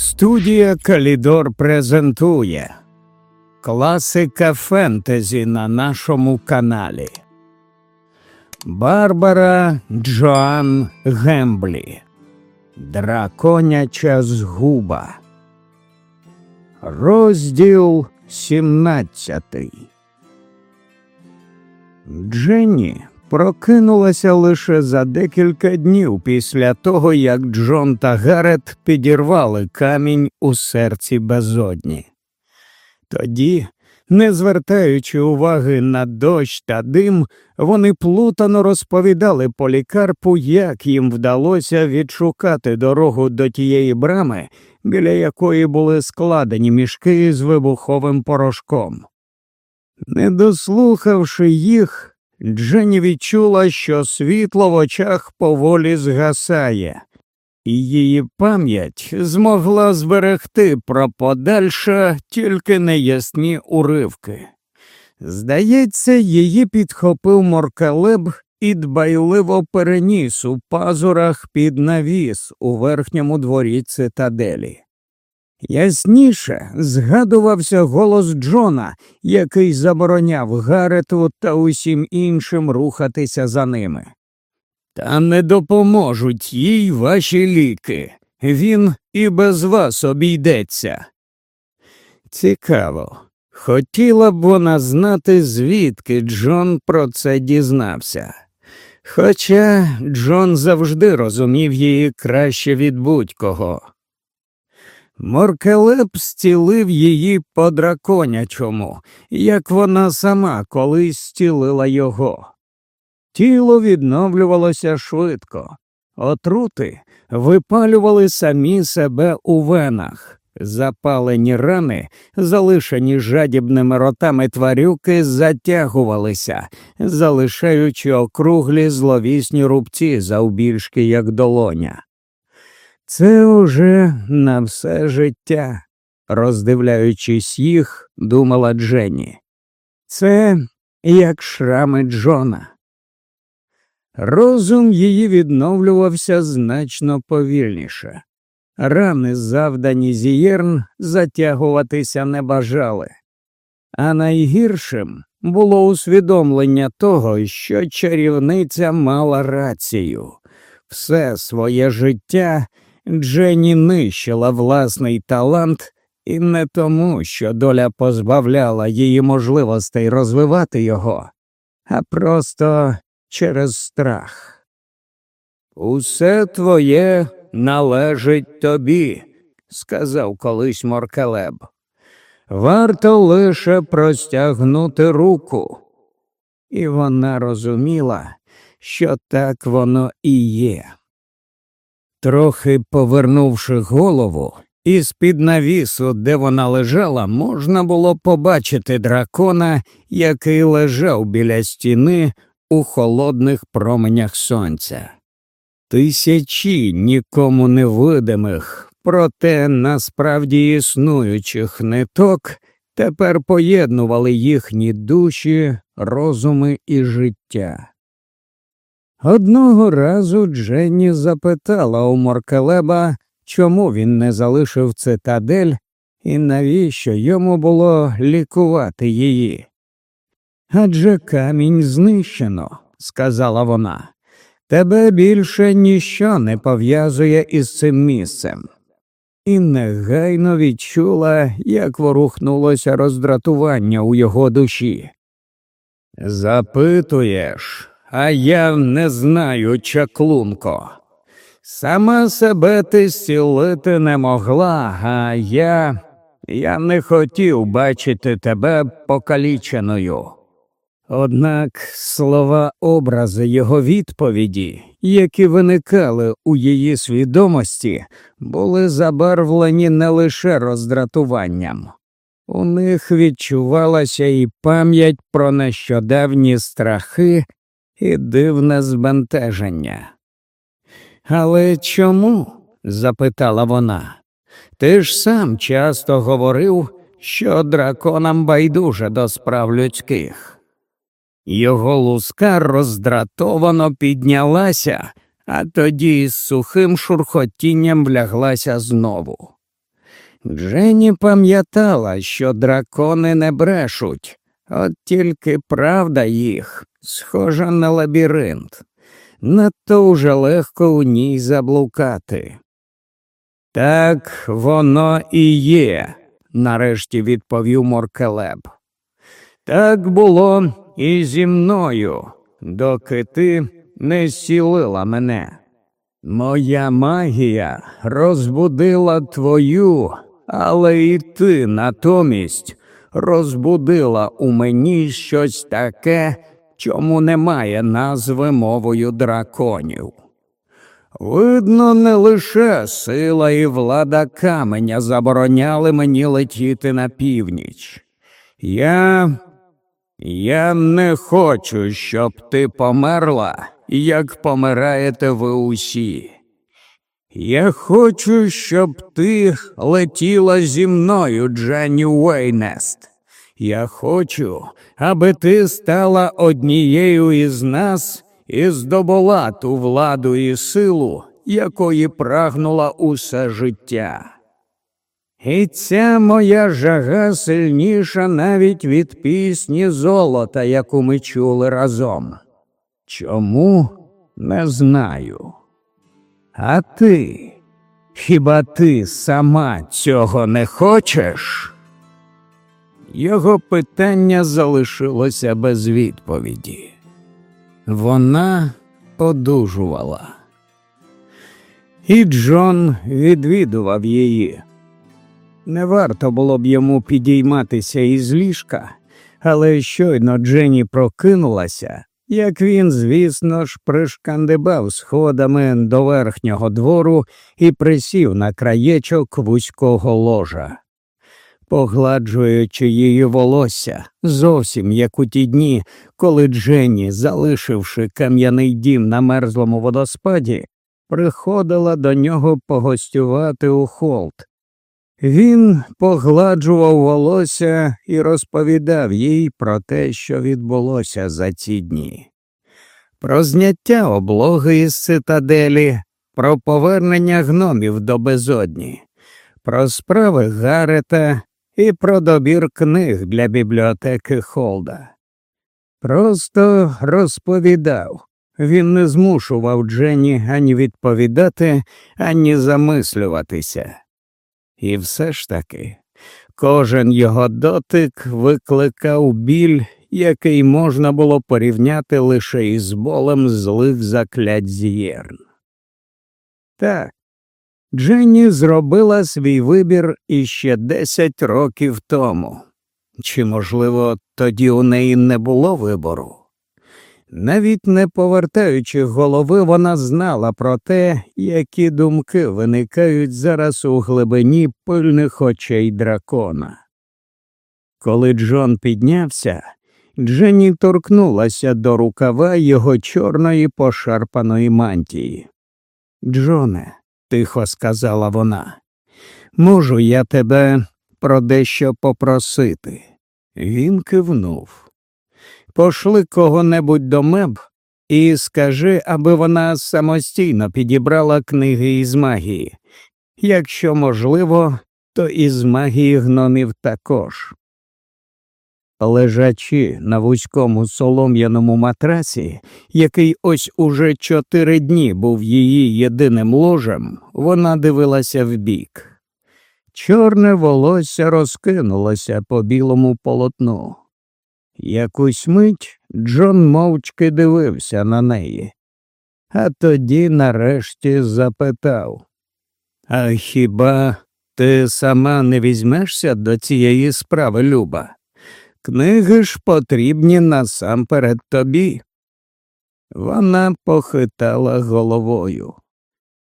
Студія Калідор презентує Класика фентезі на нашому каналі. Барбара Джоан Гемблі. Драконяча згуба. Розділ 17 Дженні прокинулася лише за декілька днів після того, як Джон та Гарет підірвали камінь у серці безодні. Тоді, не звертаючи уваги на дощ та дим, вони плутано розповідали полікарпу, як їм вдалося відшукати дорогу до тієї брами, біля якої були складені мішки з вибуховим порошком. Не дослухавши їх, Дженні відчула, що світло в очах поволі згасає, і її пам'ять змогла зберегти про подальше тільки неясні уривки. Здається, її підхопив моркалеб і дбайливо переніс у пазурах під навіс у верхньому дворі цитаделі. Ясніше згадувався голос Джона, який забороняв Гарету та усім іншим рухатися за ними. Та не допоможуть їй ваші ліки. Він і без вас обійдеться. Цікаво. Хотіла б вона знати, звідки Джон про це дізнався. Хоча Джон завжди розумів її краще від будь-кого. Моркелеп зцілив її по драконячому, як вона сама колись зцілила його. Тіло відновлювалося швидко, отрути випалювали самі себе у венах, запалені рани, залишені жадібними ротами тварюки, затягувалися, залишаючи округлі зловісні рубці завбільшки, як долоня. Це уже на все життя, роздивляючись їх, думала Дженні. Це як шрами Джона. Розум її відновлювався значно повільніше. Рани, завдані зієрн, затягуватися не бажали. А найгіршим було усвідомлення того, що чарівниця мала рацію. Все своє життя Дженні нищила власний талант і не тому, що доля позбавляла її можливостей розвивати його, а просто через страх. Усе твоє належить тобі, сказав колись Моркелеб. Варто лише простягнути руку. І вона розуміла, що так воно і є. Трохи повернувши голову, із під навісу, де вона лежала, можна було побачити дракона, який лежав біля стіни у холодних променях сонця. Тисячі нікому невидимих, проте насправді існуючих ниток тепер поєднували їхні душі, розуми і життя. Одного разу Дженні запитала у Моркелеба, чому він не залишив цитадель і навіщо йому було лікувати її. Адже камінь знищено, сказала вона. Тебе більше ніщо не пов'язує із цим місцем. І негайно відчула, як ворухнулося роздратування у його душі. Запитуєш, а я не знаю, чаклунко. Сама себе ти зцілити не могла, а я. Я не хотів бачити тебе покаліченою. Однак слова образи його відповіді, які виникали у її свідомості, були забарвлені не лише роздратуванням. У них відчувалася і пам'ять про нещодавні страхи і дивне збентеження. Але чому? запитала вона. Ти ж сам часто говорив, що драконам байдуже до справ людських. Його луска роздратовано піднялася, а тоді з сухим шурхотінням вляглася знову. Дженні пам'ятала, що дракони не брешуть, от тільки правда їх схожа на лабіринт. Надто уже легко у ній заблукати. Так воно і є, нарешті відповів Моркелеб. Так було і зі мною, доки ти не сілила мене. Моя магія розбудила твою, але і ти натомість розбудила у мені щось таке, чому немає назви мовою драконів. Видно, не лише сила і влада каменя забороняли мені летіти на північ. Я я не хочу, щоб ти померла, як помираєте ви усі. Я хочу, щоб ти летіла зі мною, Дженні Уейнест. Я хочу, аби ти стала однією із нас і здобула ту владу і силу, якої прагнула усе життя. І ця моя жага сильніша навіть від пісні золота, яку ми чули разом. Чому не знаю. А ти, хіба ти сама цього не хочеш? Його питання залишилося без відповіді. Вона одужувала. І Джон відвідував її. Не варто було б йому підійматися із ліжка, але щойно Дженні прокинулася, як він, звісно ж, пришкандибав сходами до верхнього двору і присів на краєчок вузького ложа. Погладжуючи її волосся, зовсім як у ті дні, коли Дженні, залишивши кам'яний дім на мерзлому водоспаді, приходила до нього погостювати у холд. Він погладжував волосся і розповідав їй про те, що відбулося за ці дні, про зняття облоги із цитаделі, про повернення гномів до безодні, про справи Гарета і про добір книг для бібліотеки Холда. Просто розповідав. Він не змушував Дженні ані відповідати, ані замислюватися. І все ж таки, кожен його дотик викликав біль, який можна було порівняти лише із болем злих заклять з'єрн. Так, Дженні зробила свій вибір іще десять років тому. Чи, можливо, тоді у неї не було вибору? Навіть не повертаючи голови, вона знала про те, які думки виникають зараз у глибині пильних очей дракона. Коли Джон піднявся, Дженні торкнулася до рукава його чорної пошарпаної мантії. Джоне, тихо сказала вона, можу я тебе про дещо попросити. Він кивнув. Пошли кого-небудь до меб і скажи, аби вона самостійно підібрала книги із магії. Якщо можливо, то із магії гномів також. Лежачи на вузькому солом'яному матрасі, який ось уже чотири дні був її єдиним ложем, вона дивилася вбік. Чорне волосся розкинулося по білому полотну. Якусь мить Джон мовчки дивився на неї, а тоді нарешті запитав А хіба ти сама не візьмешся до цієї справи, Люба? Книги ж потрібні насамперед тобі. Вона похитала головою.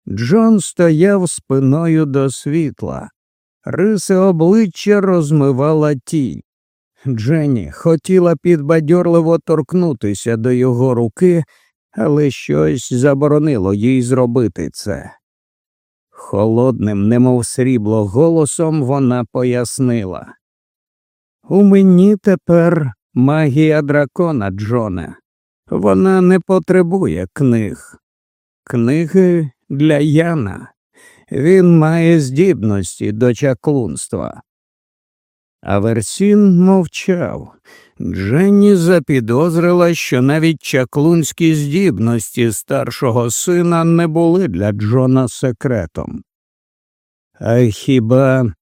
Джон стояв спиною до світла, риси обличчя розмивала тінь. Дженні хотіла підбадьорливо торкнутися до його руки, але щось заборонило їй зробити це. Холодним, немов срібло голосом, вона пояснила У мені тепер магія дракона, Джоне. Вона не потребує книг. Книги для Яна. Він має здібності до чаклунства. Аверсін мовчав. Дженні запідозрила, що навіть чаклунські здібності старшого сина не були для Джона секретом. А хіба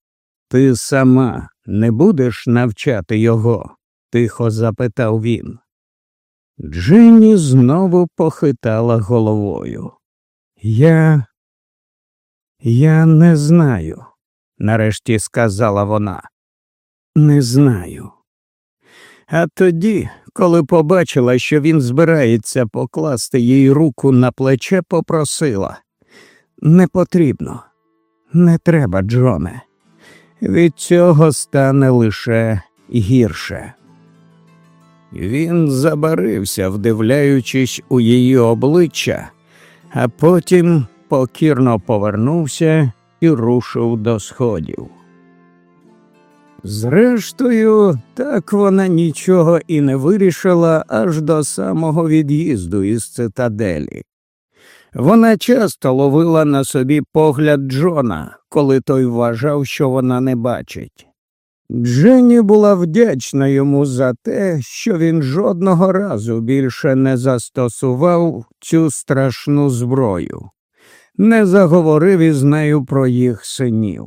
ти сама не будеш навчати його? тихо запитав він. Дженні знову похитала головою. Я я не знаю, нарешті сказала вона. Не знаю. А тоді, коли побачила, що він збирається покласти їй руку на плече, попросила не потрібно, не треба, Джоне. Від цього стане лише гірше. Він забарився, вдивляючись у її обличчя, а потім покірно повернувся і рушив до сходів. Зрештою, так вона нічого і не вирішила аж до самого від'їзду із цитаделі. Вона часто ловила на собі погляд Джона, коли той вважав, що вона не бачить. Дженні була вдячна йому за те, що він жодного разу більше не застосував цю страшну зброю, не заговорив із нею про їх синів.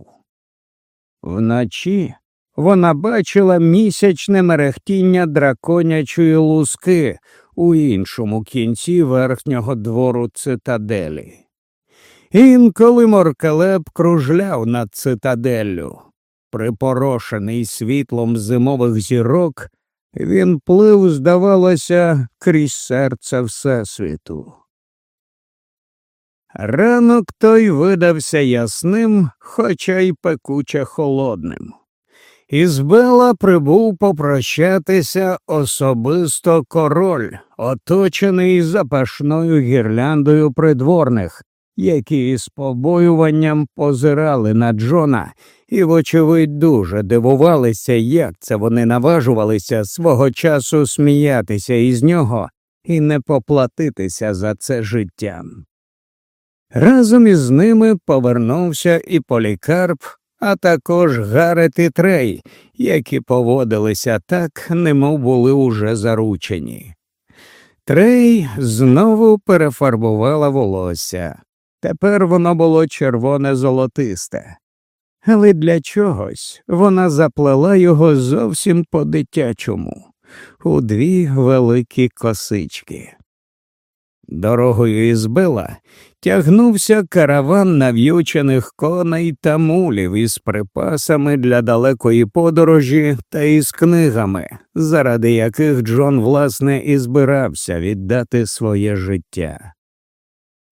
Вночі вона бачила місячне мерехтіння драконячої луски у іншому кінці верхнього двору цитаделі. Інколи Моркелеп кружляв над цитаделлю. Припорошений світлом зимових зірок, він плив, здавалося, крізь серце Всесвіту. Ранок той видався ясним, хоча й пекуче холодним. Із Бела прибув попрощатися особисто король, оточений запашною гірляндою придворних, які з побоюванням позирали на Джона і, вочевидь, дуже дивувалися, як це вони наважувалися свого часу сміятися із нього і не поплатитися за це життям. Разом із ними повернувся і полікарп, а також Гарет і Трей, які поводилися так, немов були уже заручені. Трей знову перефарбувала волосся. Тепер воно було червоне золотисте. Але для чогось вона заплела його зовсім по дитячому, у дві великі косички. Дорогою із Бела тягнувся караван нав'ючених коней та мулів із припасами для далекої подорожі та із книгами, заради яких Джон, власне, і збирався віддати своє життя.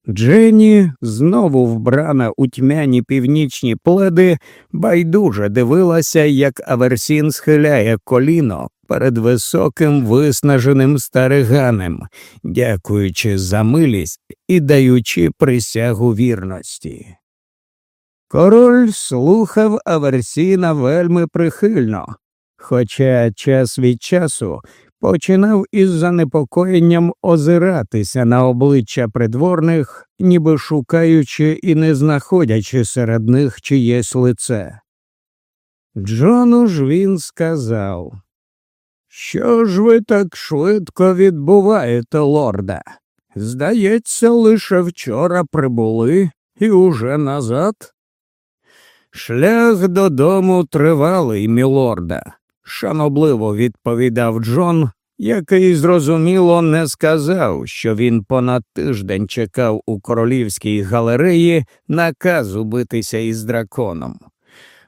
Дженні, знову вбрана у тьмяні північні пледи, байдуже дивилася, як Аверсін схиляє коліно перед високим виснаженим стариганем, дякуючи за милість і даючи присягу вірності. Король слухав Аверсіна вельми прихильно, хоча час від часу починав із занепокоєнням озиратися на обличчя придворних, ніби шукаючи і не знаходячи серед них чиєсь лице. Джону ж він сказав, що ж ви так швидко відбуваєте, лорда? Здається, лише вчора прибули і уже назад. Шлях додому тривалий, мілорда, шанобливо відповідав Джон, який зрозуміло не сказав, що він понад тиждень чекав у королівській галереї наказу битися із драконом.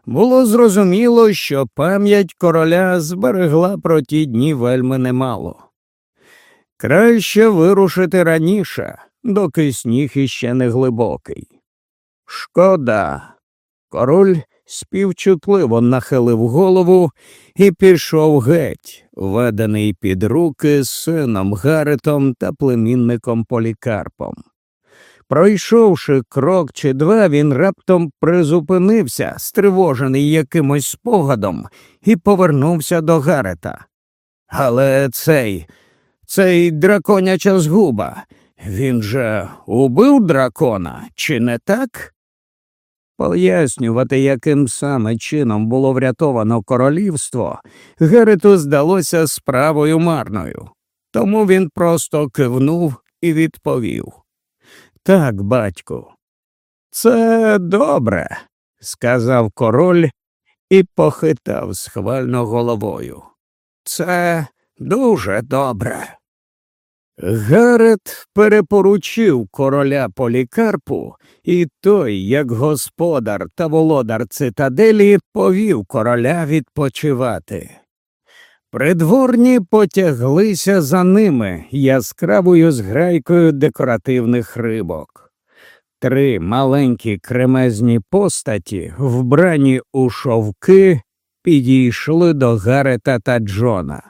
Було зрозуміло, що пам'ять короля зберегла про ті дні вельми немало. Краще вирушити раніше, доки сніг іще не глибокий. Шкода. Король співчутливо нахилив голову і пішов геть, ведений під руки сином Гаретом та племінником Полікарпом. Пройшовши крок чи два, він раптом призупинився, стривожений якимось спогадом, і повернувся до Гарета. Але цей, цей драконяча згуба, він же убив дракона, чи не так? Пояснювати, яким саме чином було врятовано королівство, Герету здалося справою марною, тому він просто кивнув і відповів Так, батьку, це добре, сказав король і похитав схвально головою. Це дуже добре. Гарет перепоручив короля полікарпу, і той, як господар та володар цитаделі, повів короля відпочивати. Придворні потяглися за ними яскравою зграйкою декоративних рибок. Три маленькі кремезні постаті, вбрані у шовки, підійшли до Гарета та Джона.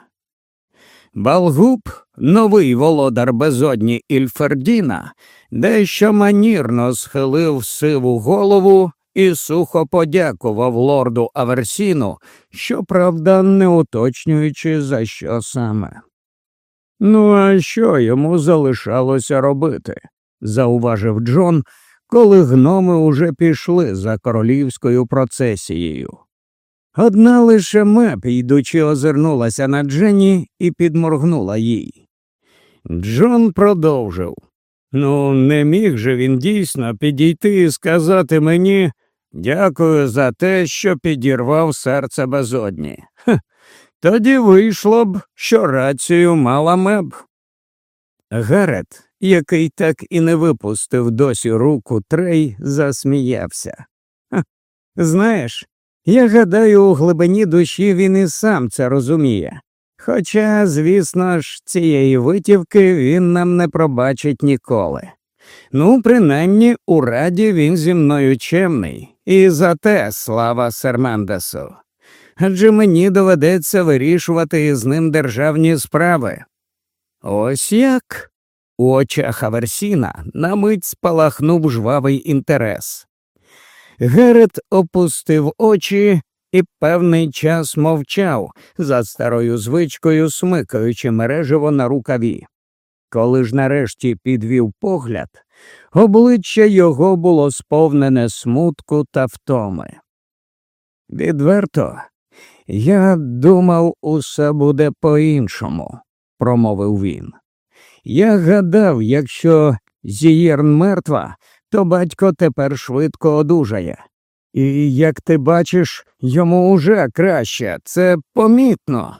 Балгуб, новий володар безодні Ільфердіна, дещо манірно схилив сиву голову і сухо подякував лорду Аверсіну, щоправда, не уточнюючи, за що саме. Ну, а що йому залишалося робити? зауважив Джон, коли гноми уже пішли за королівською процесією. Одна лише меп, йдучи, озирнулася на Дженні і підморгнула їй. Джон продовжив. Ну, не міг же він дійсно підійти і сказати мені дякую за те, що підірвав серце безодні. Хех. Тоді вийшло б, що рацію мала меб. Гарет, який так і не випустив досі руку трей, засміявся. Ха. Знаєш, я гадаю, у глибині душі він і сам це розуміє. Хоча, звісно ж, цієї витівки він нам не пробачить ніколи. Ну, принаймні, у раді він зі мною чемний, і за те слава Сермендесу. Адже мені доведеться вирішувати із ним державні справи. Ось як. У очах Аверсіна на мить спалахнув жвавий інтерес. Герет опустив очі і певний час мовчав, за старою звичкою смикаючи мереживо на рукаві. Коли ж нарешті підвів погляд, обличчя його було сповнене смутку та втоми. Відверто, я думав, усе буде по-іншому, промовив він. Я гадав, якщо Зієрн мертва, то батько тепер швидко одужає. І, як ти бачиш, йому уже краще, це помітно.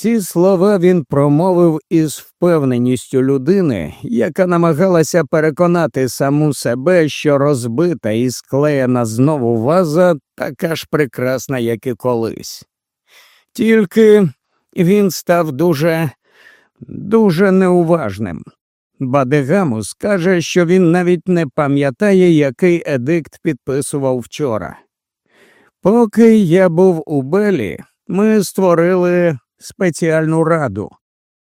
Ці слова він промовив із впевненістю людини, яка намагалася переконати саму себе, що розбита і склеєна знову ваза така ж прекрасна, як і колись. Тільки він став дуже, дуже неуважним. Бадегамус каже, що він навіть не пам'ятає, який едикт підписував вчора. Поки я був у Белі, ми створили спеціальну раду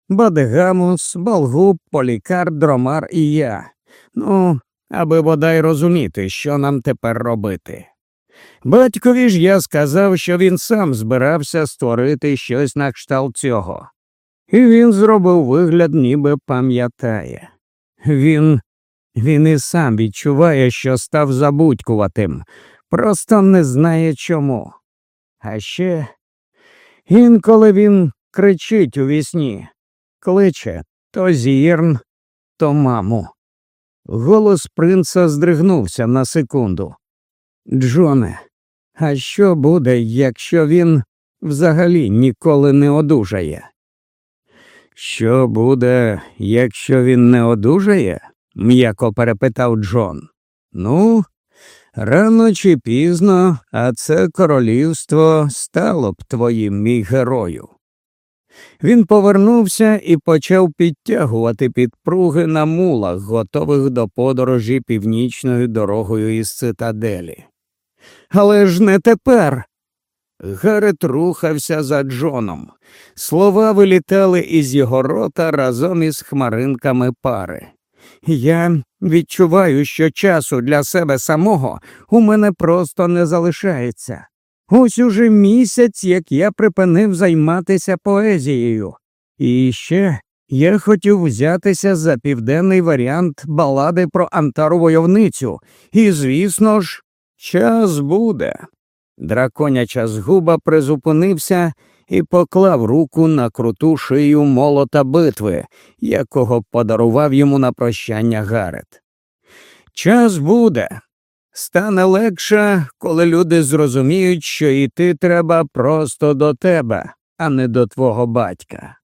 Бадегамус, Болгуб, Полікар, Дромар і я. Ну, аби бодай розуміти, що нам тепер робити. Батькові ж я сказав, що він сам збирався створити щось на кшталт цього і він зробив вигляд, ніби пам'ятає. Він він і сам відчуває, що став забудькуватим, просто не знає чому. А ще інколи він кричить у вісні, кличе то зірн, то маму. Голос принца здригнувся на секунду. Джоне, а що буде, якщо він взагалі ніколи не одужає? Що буде, якщо він не одужає? м'яко перепитав Джон. Ну, рано чи пізно, а це королівство стало б твоїм мій герою. Він повернувся і почав підтягувати підпруги на мулах, готових до подорожі північною дорогою із цитаделі. Але ж не тепер, Гарет рухався за Джоном. Слова вилітали із його рота разом із хмаринками пари. Я відчуваю, що часу для себе самого у мене просто не залишається. Ось уже місяць, як я припинив займатися поезією. І ще я хотів взятися за південний варіант балади про Антару войовницю, і, звісно ж, Час буде. Драконяча згуба призупинився і поклав руку на круту шию молота битви, якого подарував йому на прощання Гарет. Час буде. Стане легше, коли люди зрозуміють, що йти треба просто до тебе, а не до твого батька.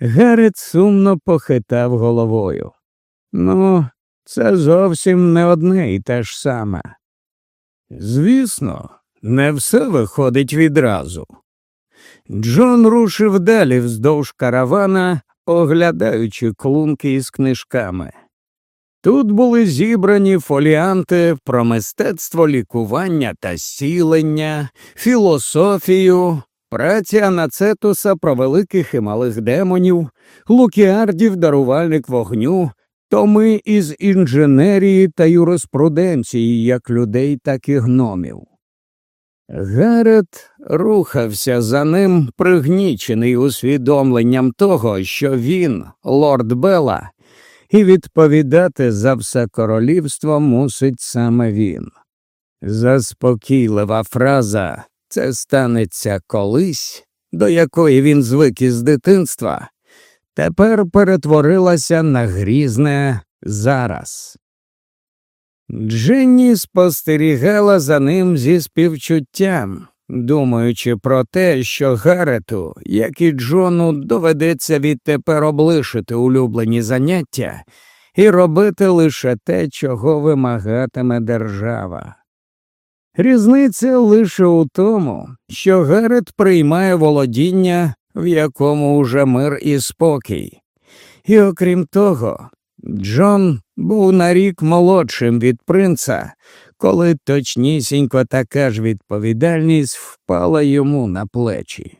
Гарет сумно похитав головою. Ну, це зовсім не одне і те ж саме. Звісно, не все виходить відразу. Джон рушив далі вздовж каравана, оглядаючи клунки із книжками. Тут були зібрані фоліанти про мистецтво лікування та сілення, філософію, праці Анацетуса про великих і малих демонів, лукіардів дарувальник вогню, томи із інженерії та юриспруденції як людей, так і гномів. Гарет рухався за ним, пригнічений усвідомленням того, що він, лорд Бела, і відповідати за все королівство мусить саме він. Заспокійлива фраза це станеться колись, до якої він звик із дитинства, тепер перетворилася на грізне зараз. Дженні спостерігала за ним зі співчуттям, думаючи про те, що Гарету, як і Джону, доведеться відтепер облишити улюблені заняття і робити лише те, чого вимагатиме держава. Різниця лише у тому, що Гарет приймає володіння, в якому уже мир і спокій. І окрім того, Джон був на рік молодшим від принца, коли точнісінько така ж відповідальність впала йому на плечі.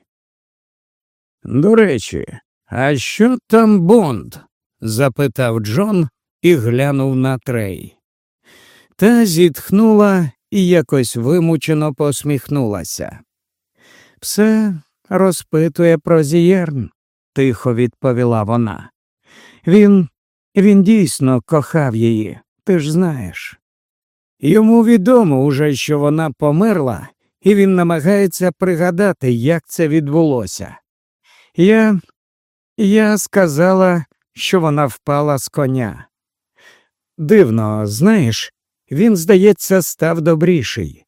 До речі, а що там Бонд? запитав Джон і глянув на трей. Та зітхнула і якось вимучено посміхнулася. Все розпитує про Зієрн, тихо відповіла вона. Він він дійсно кохав її, ти ж знаєш. Йому відомо уже, що вона померла, і він намагається пригадати, як це відбулося. Я я сказала, що вона впала з коня. Дивно, знаєш, він, здається, став добріший.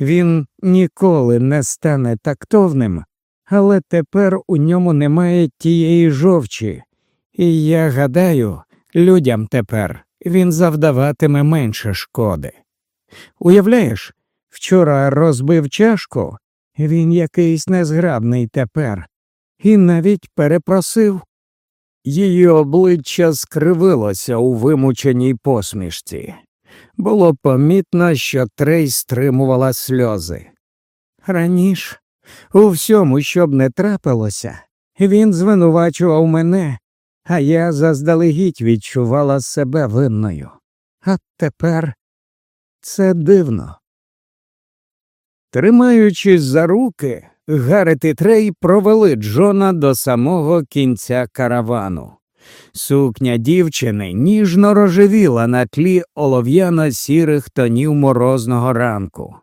Він ніколи не стане тактовним, але тепер у ньому немає тієї жовчі, і я гадаю, людям тепер він завдаватиме менше шкоди. Уявляєш, вчора розбив чашку, він якийсь незграбний тепер, і навіть перепросив. Її обличчя скривилося у вимученій посмішці. Було помітно, що Трей стримувала сльози. Раніше, у всьому, що б не трапилося, він звинувачував мене, а я заздалегідь відчувала себе винною. А тепер це дивно. Тримаючись за руки, Гарет і Трей провели Джона до самого кінця каравану. Сукня дівчини ніжно рожевіла на тлі олов'яно сірих тонів морозного ранку.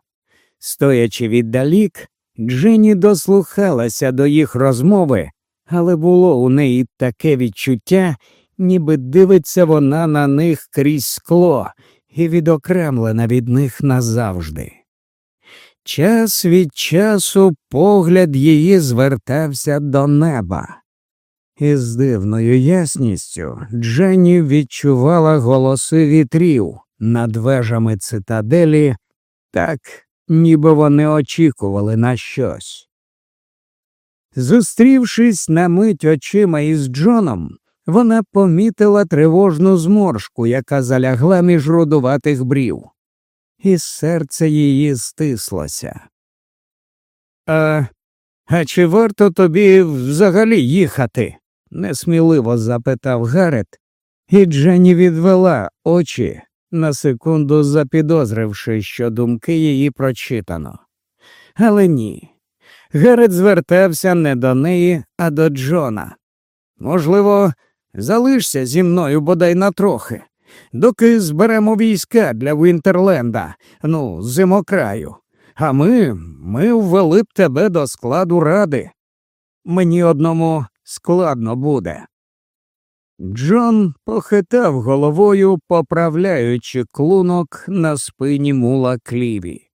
Стоячи віддалік, Джині дослухалася до їх розмови, але було у неї таке відчуття, ніби дивиться вона на них крізь скло і відокремлена від них назавжди. Час від часу погляд її звертався до неба. І з дивною ясністю Дженні відчувала голоси вітрів над вежами цитаделі, так, ніби вони очікували на щось. Зустрівшись на мить очима із Джоном, вона помітила тривожну зморшку, яка залягла між рудуватих брів, і серце її стислося. А, а чи варто тобі взагалі їхати? несміливо запитав Гарет, і Дженні відвела очі, на секунду запідозривши, що думки її прочитано. Але ні. Гарет звертався не до неї, а до Джона. Можливо, залишся зі мною бодай на трохи. доки зберемо війська для Вінтерленда, ну, зимокраю. А ми, ми ввели б тебе до складу ради. Мені одному складно буде. Джон похитав головою, поправляючи клунок на спині мула кліві.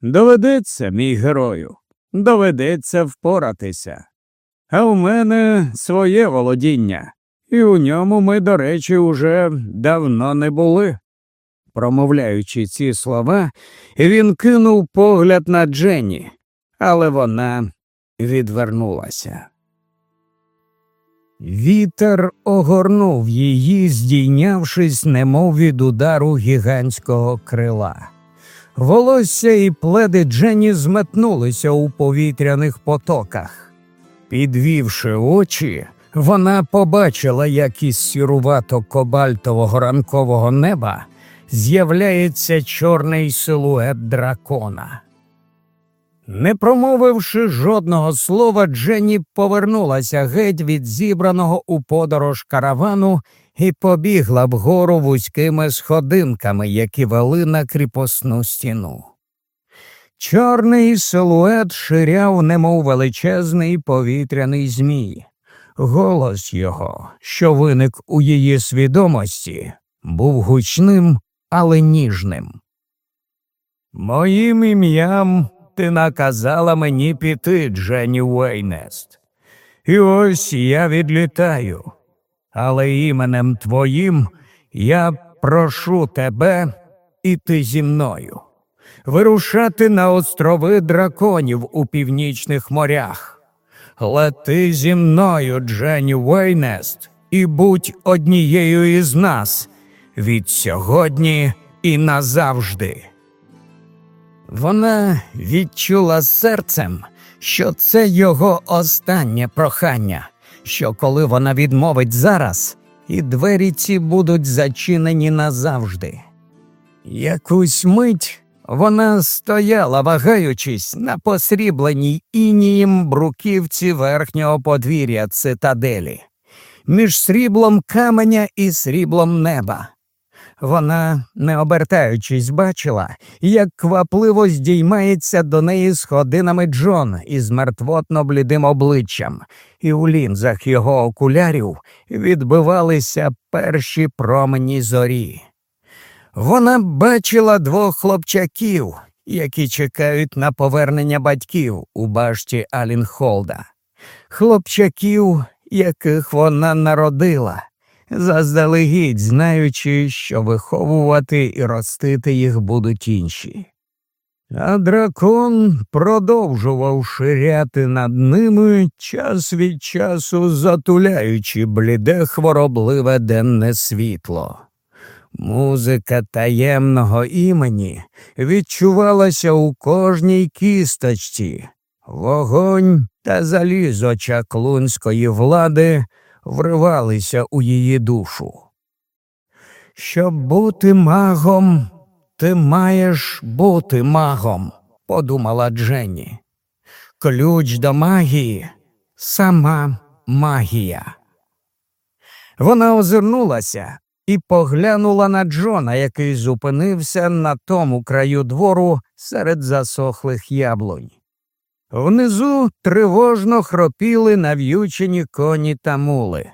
Доведеться, мій герою, доведеться впоратися. А в мене своє володіння, і у ньому ми, до речі, уже давно не були. Промовляючи ці слова, він кинув погляд на Дженні, але вона відвернулася. Вітер огорнув її, здійнявшись, немов від удару гігантського крила. Волосся і пледи Дженні зметнулися у повітряних потоках. Підвівши очі, вона побачила, як із сірувато кобальтового ранкового неба з'являється чорний силует дракона. Не промовивши жодного слова, Дженні повернулася геть від зібраного у подорож каравану і побігла вгору вузькими сходинками, які вели на кріпосну стіну. Чорний силует ширяв, немов величезний повітряний змій. Голос його, що виник у її свідомості, був гучним, але ніжним. Моїм ім'ям ти наказала мені піти, Дженні Уейнест. І ось я відлітаю, але іменем твоїм я прошу тебе іти зі мною, вирушати на острови драконів у північних морях. Лети зі мною, Дженні Уейнест, і будь однією із нас від сьогодні і назавжди. Вона відчула серцем, що це його останнє прохання, що коли вона відмовить зараз, і двері ці будуть зачинені назавжди. Якусь мить вона стояла, вагаючись на посрібленій інієм бруківці верхнього подвір'я цитаделі, між сріблом каменя і сріблом неба. Вона, не обертаючись, бачила, як квапливо здіймається до неї сходинами Джон із мертвотно блідим обличчям, і у лінзах його окулярів відбивалися перші промені зорі. Вона бачила двох хлопчаків, які чекають на повернення батьків у башті Алінхолда, хлопчаків, яких вона народила заздалегідь знаючи, що виховувати і ростити їх будуть інші. А дракон продовжував ширяти над ними час від часу затуляючи бліде хворобливе денне світло. Музика таємного імені відчувалася у кожній кісточці, вогонь та залізо чаклунської влади вривалися у її душу. Щоб бути магом, ти маєш бути магом, подумала Дженні. Ключ до магії сама магія. Вона озирнулася і поглянула на Джона, який зупинився на тому краю двору серед засохлих яблунь. Внизу тривожно хропіли нав'ючені коні та мули.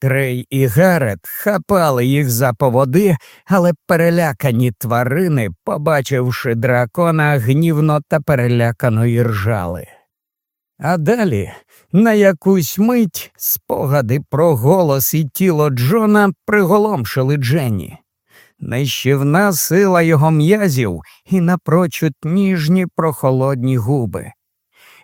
Трей і Гарет хапали їх за поводи, але перелякані тварини, побачивши дракона, гнівно та перелякано іржали. А далі на якусь мить спогади про голос і тіло Джона приголомшили Дженні. Нищівна сила його м'язів і напрочуд ніжні прохолодні губи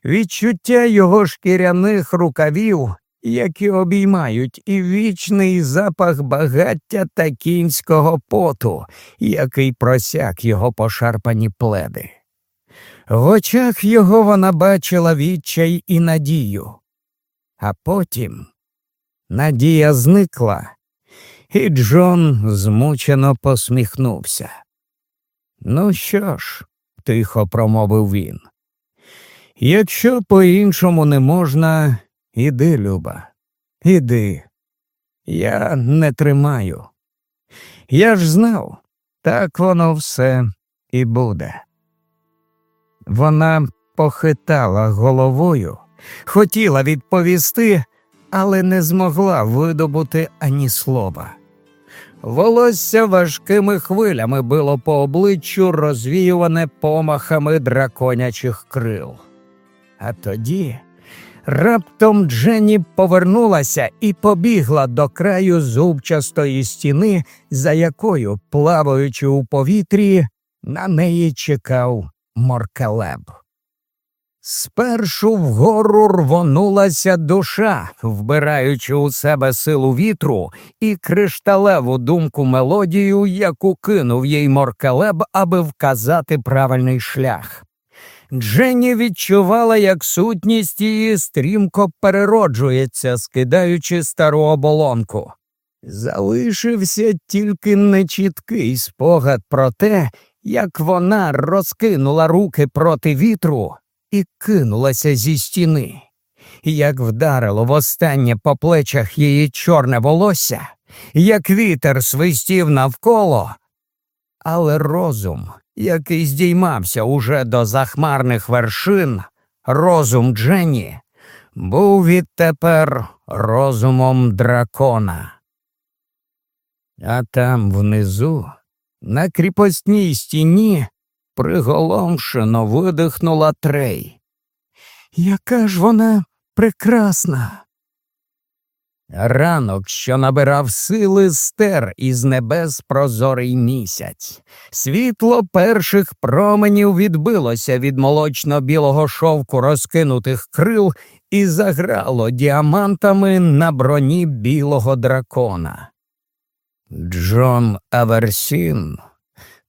відчуття його шкіряних рукавів, які обіймають, і вічний запах багаття та кінського поту, який просяк його пошарпані пледи. В очах його вона бачила відчай і надію, а потім надія зникла, і Джон змучено посміхнувся. Ну що ж, тихо промовив він. Якщо по-іншому не можна, іди, Люба, іди. Я не тримаю. Я ж знав, так воно все і буде. Вона похитала головою, хотіла відповісти, але не змогла видобути ані слова. Волосся важкими хвилями било по обличчю, розвіюване помахами драконячих крил. А тоді раптом Дженні повернулася і побігла до краю зубчастої стіни, за якою, плаваючи у повітрі, на неї чекав моркалеб. Спершу вгору рвонулася душа, вбираючи у себе силу вітру і кришталеву думку мелодію, яку кинув їй моркалеб, аби вказати правильний шлях. Дженні відчувала, як сутність її стрімко перероджується, скидаючи стару оболонку. Залишився тільки нечіткий спогад про те, як вона розкинула руки проти вітру і кинулася зі стіни. Як вдарило востаннє по плечах її чорне волосся, як вітер свистів навколо, але розум, який здіймався уже до захмарних вершин, розум Дженні, був відтепер розумом дракона. А там внизу, на кріпосній стіні, приголомшено видихнула трей. Яка ж вона прекрасна. Ранок, що набирав сили, стер із небес прозорий місяць. Світло перших променів відбилося від молочно-білого шовку розкинутих крил і заграло діамантами на броні білого дракона. Джон Аверсін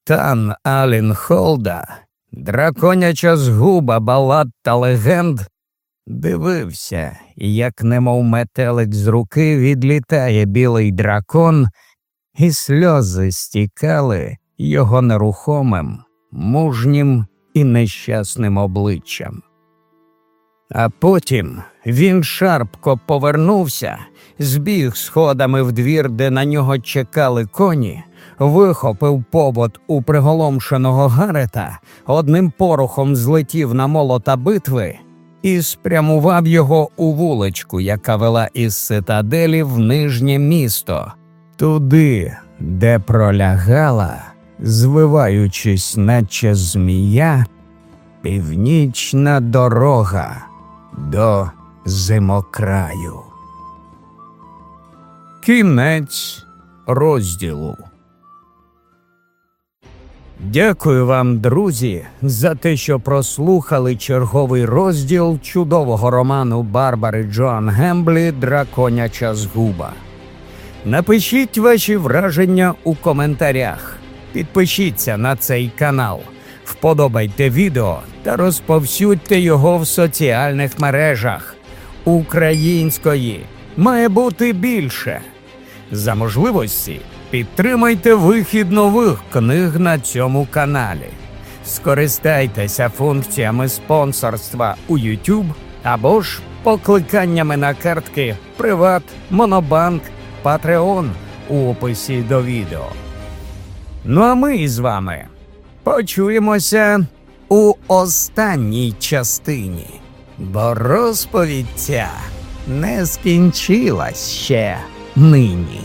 Тан Алін Холда, драконяча згуба балад та легенд, дивився, як немов метелець з руки відлітає білий дракон, і сльози стікали його нерухомим, мужнім і нещасним обличчям. А потім він шарпко повернувся, збіг сходами в двір, де на нього чекали коні, вихопив побот у приголомшеного Гарета, одним порохом злетів на молота битви і спрямував його у вуличку, яка вела із цитаделі в нижнє місто, туди, де пролягала, звиваючись, наче змія, північна дорога до зимокраю. Кінець розділу. Дякую вам, друзі, за те, що прослухали черговий розділ чудового роману Барбари Джоан Гемблі Драконяча згуба. Напишіть ваші враження у коментарях. Підпишіться на цей канал, вподобайте відео та розповсюдьте його в соціальних мережах. Української має бути більше. За можливості підтримайте вихід нових книг на цьому каналі. Скористайтеся функціями спонсорства у YouTube або ж покликаннями на картки Приват, Монобанк, Patreon у описі до відео. Ну а ми з вами почуємося у останній частині, бо розповідь ця не скінчилась ще нині.